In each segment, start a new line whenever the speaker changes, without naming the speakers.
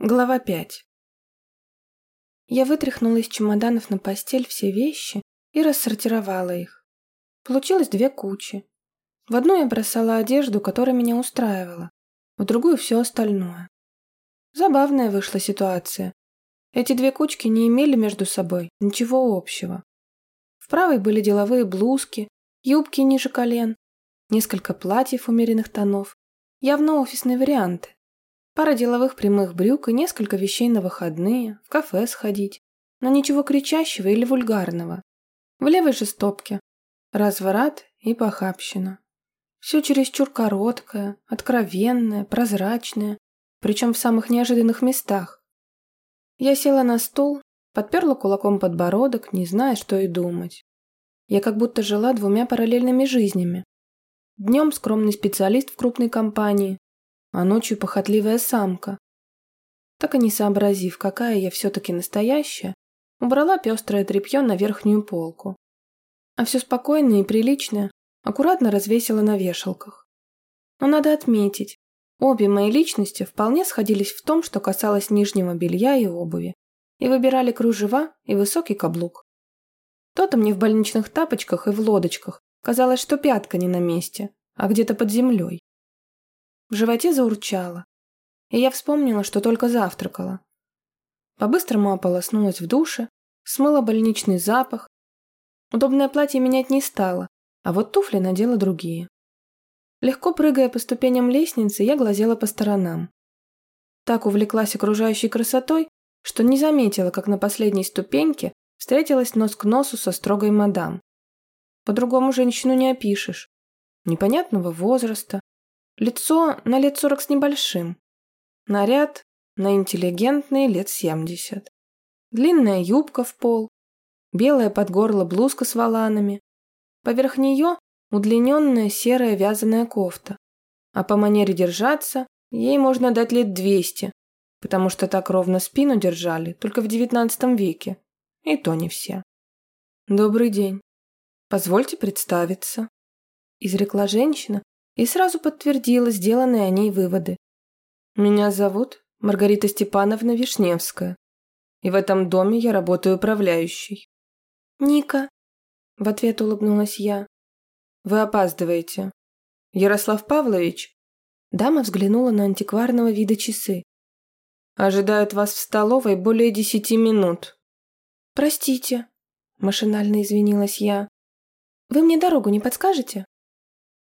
Глава 5 Я вытряхнула из чемоданов на постель все вещи и рассортировала их. Получилось две кучи. В одну я бросала одежду, которая меня устраивала, в другую все остальное. Забавная вышла ситуация. Эти две кучки не имели между собой ничего общего. В правой были деловые блузки, юбки ниже колен, несколько платьев умеренных тонов, явно офисные варианты. Пара деловых прямых брюк и несколько вещей на выходные, в кафе сходить. Но ничего кричащего или вульгарного. В левой же стопке. Разврат и похабщина. Все чересчур короткое, откровенное, прозрачное, причем в самых неожиданных местах. Я села на стул, подперла кулаком подбородок, не зная, что и думать. Я как будто жила двумя параллельными жизнями. Днем скромный специалист в крупной компании, а ночью похотливая самка. Так и не сообразив, какая я все-таки настоящая, убрала пестрое тряпье на верхнюю полку. А все спокойное и приличное аккуратно развесила на вешалках. Но надо отметить, обе мои личности вполне сходились в том, что касалось нижнего белья и обуви, и выбирали кружева и высокий каблук. То-то мне в больничных тапочках и в лодочках казалось, что пятка не на месте, а где-то под землей. В животе заурчало, и я вспомнила, что только завтракала. По-быстрому ополоснулась в душе, смыла больничный запах. Удобное платье менять не стала, а вот туфли надела другие. Легко прыгая по ступеням лестницы, я глазела по сторонам. Так увлеклась окружающей красотой, что не заметила, как на последней ступеньке встретилась нос к носу со строгой мадам. По-другому женщину не опишешь. Непонятного возраста, Лицо на лет сорок с небольшим. Наряд на интеллигентные лет семьдесят. Длинная юбка в пол, белая под горло блузка с воланами. Поверх нее удлиненная серая вязаная кофта. А по манере держаться ей можно дать лет двести, потому что так ровно спину держали только в девятнадцатом веке. И то не все. «Добрый день. Позвольте представиться», – изрекла женщина, и сразу подтвердила сделанные о ней выводы. «Меня зовут Маргарита Степановна Вишневская, и в этом доме я работаю управляющей».
«Ника», — в ответ улыбнулась я.
«Вы опаздываете. Ярослав Павлович?»
Дама взглянула на антикварного вида часы.
«Ожидают вас в столовой более десяти минут».
«Простите», — машинально извинилась я. «Вы мне дорогу не подскажете?»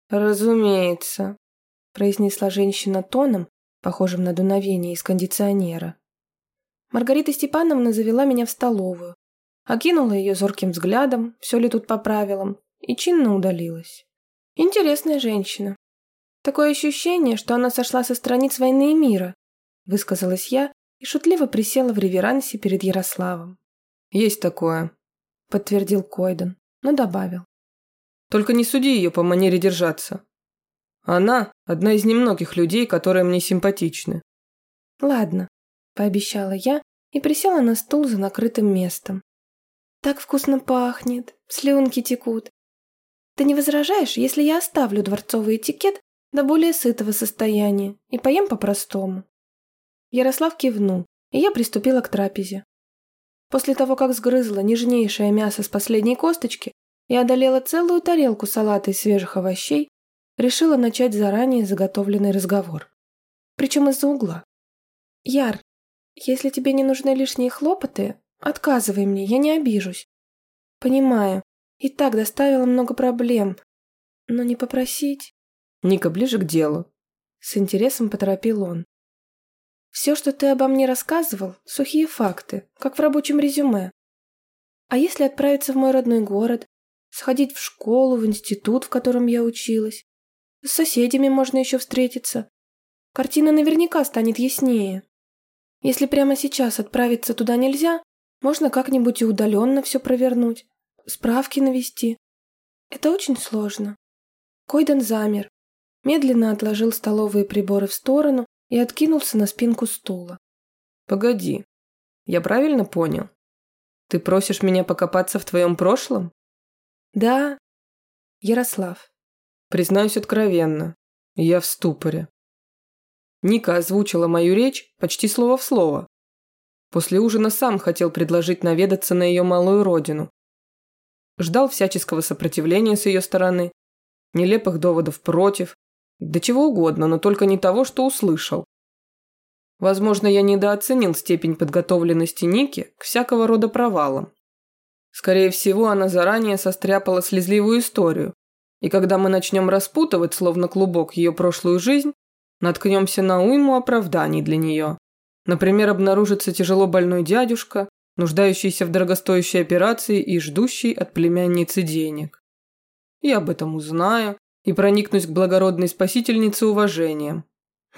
«Разумеется», – произнесла женщина тоном, похожим на дуновение из кондиционера.
Маргарита Степановна завела меня в столовую, окинула ее зорким взглядом, все ли тут по правилам, и чинно удалилась. Интересная женщина. Такое ощущение, что она сошла со страниц «Войны и мира», высказалась я и шутливо присела в реверансе перед Ярославом.
«Есть такое», – подтвердил Койден, но добавил. Только не суди ее по манере держаться. Она – одна из немногих людей, которые мне симпатичны.
Ладно, пообещала я и присела на стул за накрытым местом. Так вкусно пахнет, слюнки текут. Ты не возражаешь, если я оставлю дворцовый этикет до более сытого состояния и поем по-простому? Ярослав кивнул, и я приступила к трапезе. После того, как сгрызла нежнейшее мясо с последней косточки, и одолела целую тарелку салата из свежих овощей, решила начать заранее заготовленный разговор. Причем из-за угла. «Яр, если тебе не нужны лишние хлопоты, отказывай мне, я не обижусь. Понимаю, и так доставила много проблем, но не попросить...»
«Ника, ближе к делу», — с интересом поторопил он.
«Все, что ты обо мне рассказывал, сухие факты, как в рабочем резюме. А если отправиться в мой родной город, сходить в школу, в институт, в котором я училась. С соседями можно еще встретиться. Картина наверняка станет яснее. Если прямо сейчас отправиться туда нельзя, можно как-нибудь и удаленно все провернуть, справки навести. Это очень сложно. Койден замер, медленно отложил столовые приборы в сторону и откинулся на спинку стула.
«Погоди, я правильно понял? Ты просишь меня покопаться в твоем прошлом?»
Да, Ярослав.
Признаюсь откровенно, я в ступоре.
Ника озвучила мою речь почти слово в слово. После ужина сам хотел предложить наведаться на ее малую родину. Ждал всяческого сопротивления с ее стороны, нелепых доводов против, да чего угодно, но только не того, что услышал. Возможно, я недооценил степень подготовленности Ники к всякого рода провалам. Скорее всего, она заранее состряпала слезливую историю, и когда мы начнем распутывать, словно клубок, ее прошлую жизнь, наткнемся на уйму оправданий для нее. Например, обнаружится тяжело больной дядюшка, нуждающийся в дорогостоящей операции и ждущий от племянницы денег. Я об этом узнаю и проникнусь к благородной спасительнице уважением.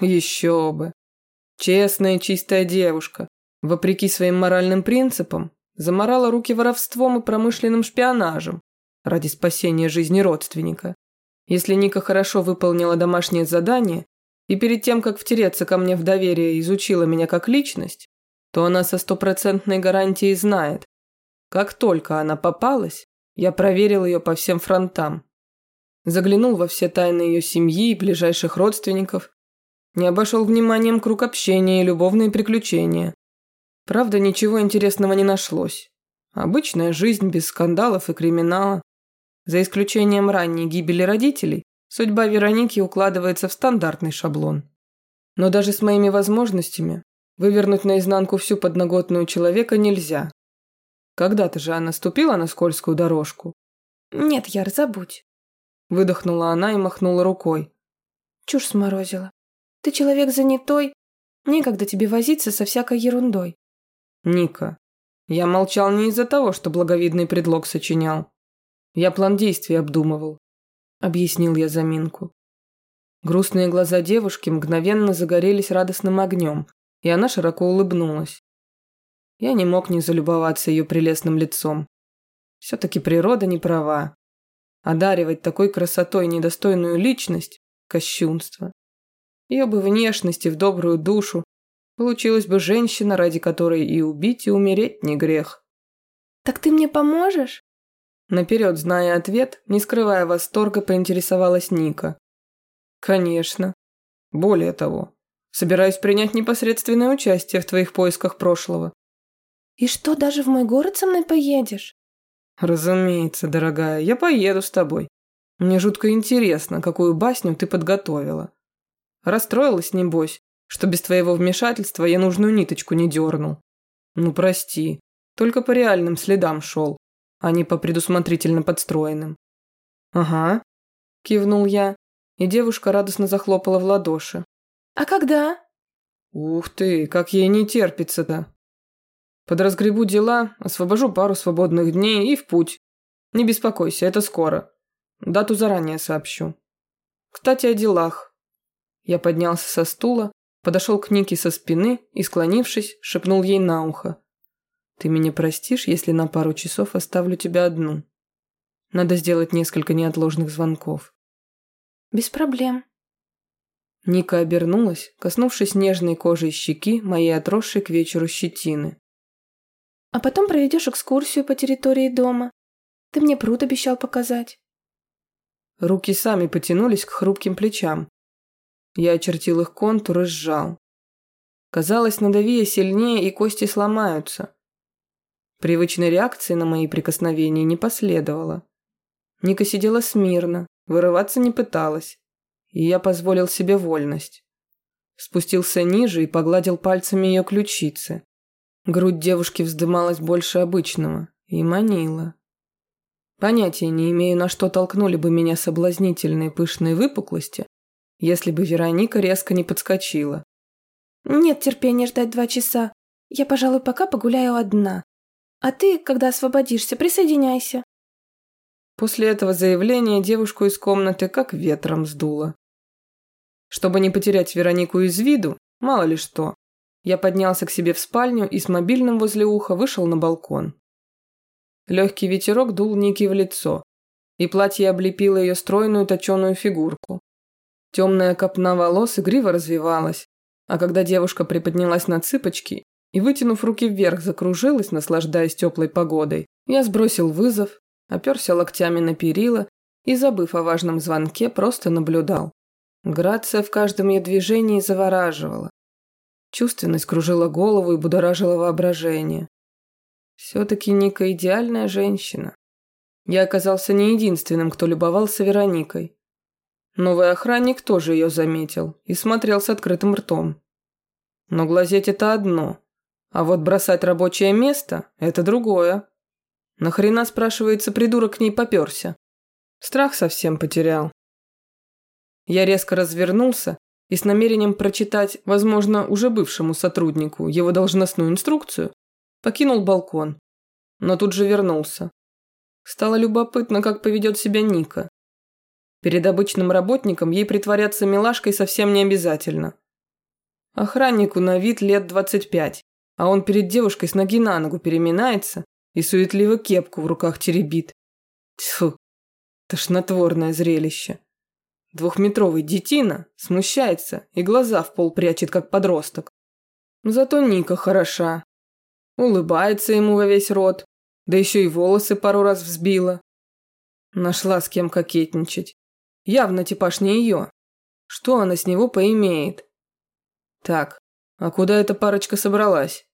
Еще бы. Честная чистая девушка, вопреки своим моральным принципам, заморала руки воровством и промышленным шпионажем ради спасения жизни родственника. Если Ника хорошо выполнила домашнее задание и перед тем, как втереться ко мне в доверие, изучила меня как личность, то она со стопроцентной гарантией знает. Как только она попалась, я проверил ее по всем фронтам. Заглянул во все тайны ее семьи и ближайших родственников. Не обошел вниманием круг общения и любовные приключения. Правда, ничего интересного не нашлось. Обычная жизнь без скандалов и криминала. За исключением ранней гибели родителей, судьба Вероники укладывается в стандартный шаблон. Но даже с моими возможностями вывернуть наизнанку всю подноготную человека нельзя. Когда-то же она ступила на скользкую дорожку.
«Нет, Яр, забудь», –
выдохнула она и махнула рукой.
«Чушь сморозила. Ты человек занятой, некогда тебе возиться со всякой ерундой».
«Ника, я молчал не из-за того, что благовидный предлог сочинял. Я план действий обдумывал», – объяснил я заминку. Грустные глаза девушки мгновенно загорелись радостным огнем, и она широко улыбнулась. Я не мог не залюбоваться ее прелестным лицом. Все-таки природа не права. Одаривать такой красотой недостойную личность – кощунство. Ее бы внешность и в добрую душу получилась бы женщина, ради которой и убить, и умереть не грех.
«Так ты мне поможешь?»
Наперед, зная ответ, не скрывая восторга, поинтересовалась Ника. «Конечно. Более того, собираюсь принять непосредственное участие в твоих поисках прошлого».
«И что, даже в мой город со мной поедешь?»
«Разумеется, дорогая, я поеду с тобой. Мне жутко интересно, какую басню ты подготовила. Расстроилась, небось, что без твоего вмешательства я нужную ниточку не дернул. Ну, прости, только по реальным следам шел а не по предусмотрительно подстроенным. «Ага», – кивнул я, и девушка радостно захлопала в ладоши.
«А когда?»
«Ух ты, как ей не терпится-то!» «Подразгребу дела, освобожу пару свободных дней и в путь. Не беспокойся, это скоро. Дату заранее сообщу. Кстати, о делах». Я поднялся со стула, подошел к Нике со спины и, склонившись, шепнул ей на ухо. Ты меня простишь, если на пару часов оставлю тебя одну? Надо сделать несколько неотложных звонков.
Без проблем.
Ника обернулась, коснувшись нежной кожей щеки, моей отросшей к вечеру щетины.
А потом проведешь экскурсию по территории дома. Ты мне пруд обещал показать.
Руки сами потянулись к хрупким плечам. Я очертил их контур и сжал. Казалось, надави сильнее, и кости сломаются. Привычной реакции на мои прикосновения не последовало. Ника сидела смирно, вырываться не пыталась, и я позволил себе вольность. Спустился ниже и погладил пальцами ее ключицы. Грудь девушки вздымалась больше обычного и манила. Понятия не имею, на что толкнули бы меня соблазнительные пышные выпуклости, если бы Вероника резко не подскочила.
«Нет терпения ждать два часа. Я, пожалуй, пока погуляю одна. А ты, когда освободишься, присоединяйся.
После этого заявления девушку из комнаты как ветром сдуло. Чтобы не потерять Веронику из виду, мало ли что, я поднялся к себе в спальню и с мобильным возле уха вышел на балкон. Легкий ветерок дул Нике в лицо, и платье облепило ее стройную точеную фигурку. Темная копна волос игриво развивалась, а когда девушка приподнялась на цыпочки и, вытянув руки вверх, закружилась, наслаждаясь теплой погодой. Я сбросил вызов, оперся локтями на перила и, забыв о важном звонке, просто наблюдал. Грация в каждом ее движении завораживала. Чувственность кружила голову и будоражила воображение. Все-таки Ника идеальная женщина. Я оказался не единственным, кто любовался Вероникой. Новый охранник тоже ее заметил и смотрел с открытым ртом. Но глазеть это одно, а вот бросать рабочее место – это другое. Нахрена, спрашивается, придурок к ней поперся? Страх совсем потерял. Я резко развернулся и с намерением прочитать, возможно, уже бывшему сотруднику его должностную инструкцию, покинул балкон, но тут же вернулся. Стало любопытно, как поведет себя Ника. Перед обычным работником ей притворяться милашкой совсем не обязательно. Охраннику на вид лет 25, а он перед девушкой с ноги на ногу переминается и суетливо кепку в руках теребит. Тьфу, тошнотворное зрелище. Двухметровый детина смущается и глаза в пол прячет, как подросток. Зато Ника хороша. Улыбается ему во весь рот, да еще и волосы пару раз взбила. Нашла с кем кокетничать. Явно типаж не ее. Что она с него поимеет? Так, а куда эта парочка собралась?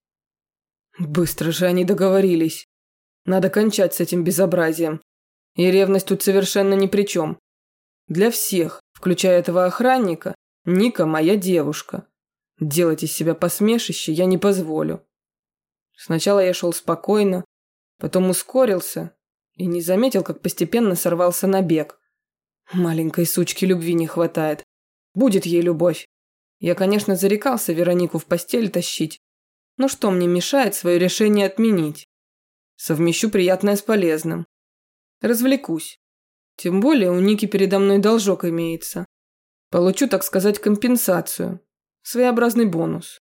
Быстро же они договорились. Надо кончать с этим безобразием. И ревность тут совершенно ни при чем. Для всех, включая этого охранника, Ника моя девушка. Делать из себя посмешище я не позволю. Сначала я шел спокойно, потом ускорился и не заметил, как постепенно сорвался на бег. Маленькой сучки любви не хватает. Будет ей любовь. Я, конечно, зарекался Веронику в постель тащить, но что мне мешает свое решение отменить? Совмещу приятное с полезным. Развлекусь. Тем более у Ники передо мной должок имеется. Получу, так сказать, компенсацию. Своеобразный бонус.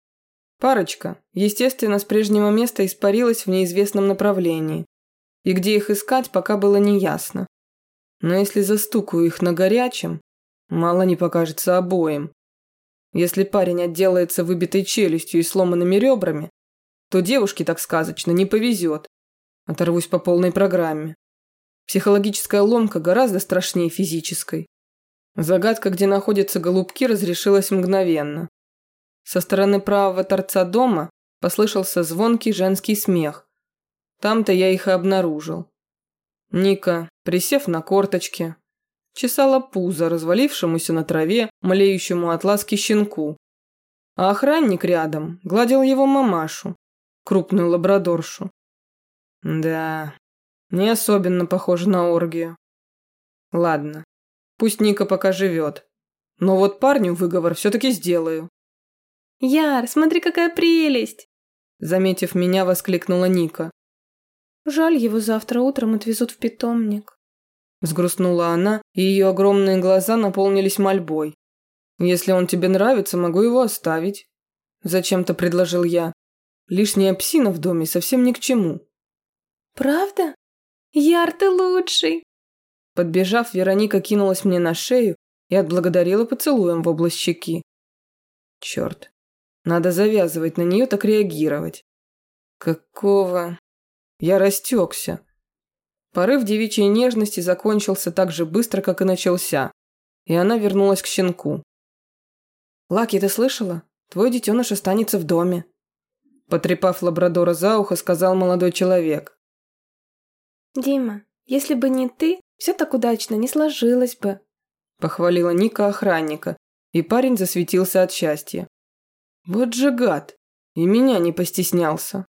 Парочка, естественно, с прежнего места испарилась в неизвестном направлении. И где их искать, пока было неясно. Но если застукаю их на горячем, мало не покажется обоим. Если парень отделается выбитой челюстью и сломанными ребрами, то девушке так сказочно не повезет. Оторвусь по полной программе. Психологическая ломка гораздо страшнее физической. Загадка, где находятся голубки, разрешилась мгновенно. Со стороны правого торца дома послышался звонкий женский смех. Там-то я их и обнаружил. Ника, присев на корточки, чесала пузо развалившемуся на траве, млеющему от ласки щенку. А охранник рядом гладил его мамашу, крупную лабрадоршу. Да, не особенно похоже на оргию. Ладно, пусть Ника пока живет. Но вот парню выговор все-таки сделаю.
«Яр, смотри, какая прелесть!»
Заметив меня, воскликнула Ника.
Жаль, его завтра утром отвезут в питомник.
Взгрустнула она, и ее огромные глаза наполнились мольбой. «Если он тебе нравится, могу его оставить», – зачем-то предложил я. «Лишняя псина в доме совсем ни к чему».
«Правда? Яр, ты лучший!»
Подбежав, Вероника кинулась мне на шею и отблагодарила поцелуем в область щеки. Черт, надо завязывать на нее так реагировать. Какого... Я растекся. Порыв девичьей нежности закончился так же быстро, как и начался, и она вернулась к щенку. «Лаки, ты слышала? Твой детеныш останется в доме», потрепав лабрадора за ухо, сказал молодой человек.
«Дима, если бы не ты, все так удачно не сложилось бы»,
похвалила Ника охранника, и парень засветился от счастья. «Вот же гад! И меня не постеснялся!»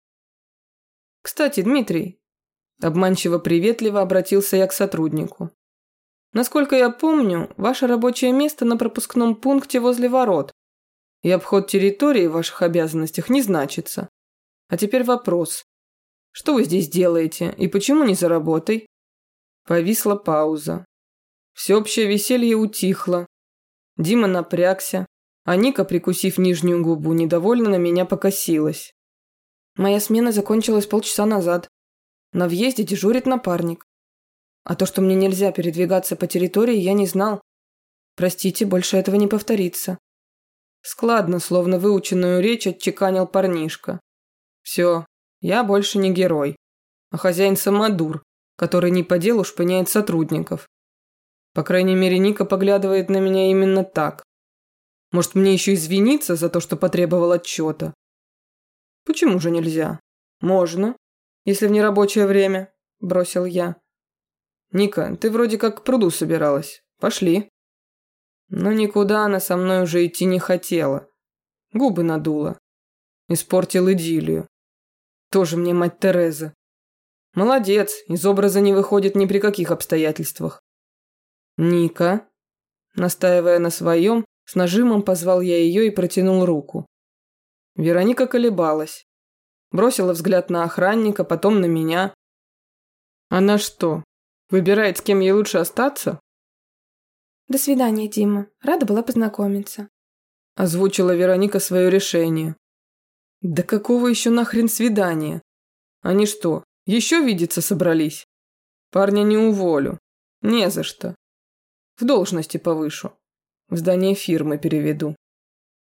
«Кстати, Дмитрий», – обманчиво приветливо обратился я к сотруднику. «Насколько я помню, ваше рабочее место на пропускном пункте возле ворот, и обход территории в ваших обязанностях не значится. А теперь вопрос. Что вы здесь делаете и почему не за работой?» Повисла пауза. Всеобщее веселье утихло. Дима напрягся, а Ника, прикусив нижнюю губу, недовольно на меня покосилась. Моя смена закончилась полчаса назад. На въезде дежурит напарник. А то, что мне нельзя передвигаться по территории, я не знал. Простите, больше этого не повторится. Складно, словно выученную речь отчеканил парнишка. Все, я больше не герой, а хозяин самодур, который не по делу шпыняет сотрудников. По крайней мере, Ника поглядывает на меня именно так. Может, мне еще извиниться за то, что потребовал отчета? Почему же нельзя? Можно, если в нерабочее время, бросил я. Ника, ты вроде как к пруду собиралась. Пошли. Но никуда она со мной уже идти не хотела. Губы надула. Испортил идиллию. Тоже мне мать Тереза. Молодец, из образа не выходит ни при каких обстоятельствах. Ника, настаивая на своем, с нажимом позвал я ее и протянул руку. Вероника колебалась. Бросила взгляд на охранника, потом на меня. Она что, выбирает, с кем ей лучше остаться?
«До свидания, Дима. Рада была познакомиться», –
озвучила Вероника свое решение. «Да какого еще нахрен свидания? Они что, еще видеться собрались? Парня не уволю. Не за что. В должности повышу. В здание фирмы переведу.